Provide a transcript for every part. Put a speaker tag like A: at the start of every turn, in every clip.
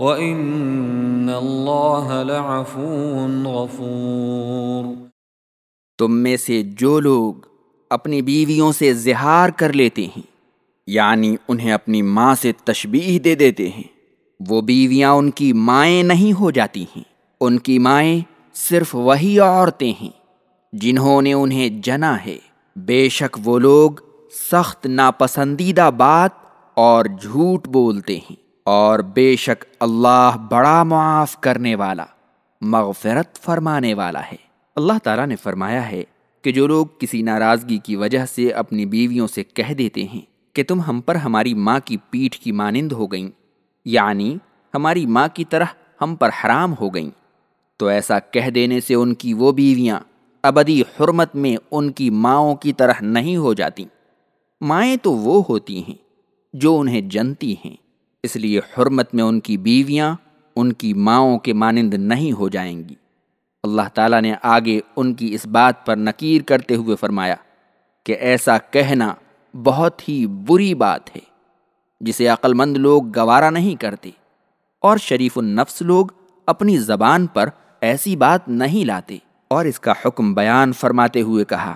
A: وَإِنَّ اللَّهَ لَعَفُوٌ غَفُورٌ۔
B: تم میں سے جو لوگ اپنی بیویوں سے زہار کر لیتے ہیں یعنی انہیں اپنی ماں سے تشبیح دے دیتے ہیں، وہ بیویاں ان کی مائیں نہیں ہو جاتی ہیں۔ ان کی مائیں صرف وہی عورتیں ہیں، جنہوں نے انہیں جنا ہے۔ بے شک وہ لوگ سخت ناپسندیدہ بات اور جھوٹ بولتے ہیں۔ اور بے شک اللہ بڑا معاف کرنے والا، مغفرت فرمانے والا ہے۔ اللہ تعالیٰ نے فرمایا ہے کہ جو لوگ کسی ناراضگی کی وجہ سے اپنی بیویوں سے کہہ دیتے ہیں کہ تم ہم پر ہماری ماں کی پیٹھ کی مانند ہو گئیں یعنی ہماری ماں کی طرح ہم پر حرام ہو گئیں، تو ایسا کہہ دینے سے ان کی وہ بیویاں ابدی حرمت میں ان کی ماؤں کی طرح نہیں ہو جاتی۔ مائیں تو وہ ہوتی ہیں جو انہیں جنتی ہیں۔ اس لیے حرمت میں ان کی بیویاں، ان کی ماؤں کے مانند نہیں ہو جائیں گی۔ اللہ تعالیٰ نے آگے ان کی اس بات پر نکیر کرتے ہوئے فرمایا کہ ایسا کہنا بہت ہی بری بات ہے، جسے عقل مند لوگ گوارا نہیں کرتے اور شریف النفس لوگ اپنی زبان پر ایسی بات نہیں لاتے۔ اور اس کا حکم بیان فرماتے ہوئے کہا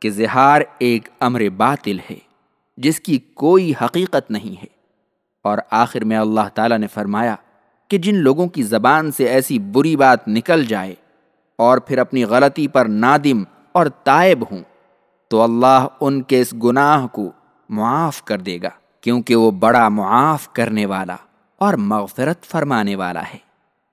B: کہ زہار ایک امر باطل ہے، جس کی کوئی حقیقت نہیں ہے۔ اور آخر میں اللہ تعالیٰ نے فرمایا کہ جن لوگوں کی زبان سے ایسی بری بات نکل جائے اور پھر اپنی غلطی پر نادم اور تائب ہوں، تو اللہ ان کے اس گناہ کو معاف کر دے گا، کیونکہ وہ بڑا معاف کرنے والا اور مغفرت فرمانے والا ہے۔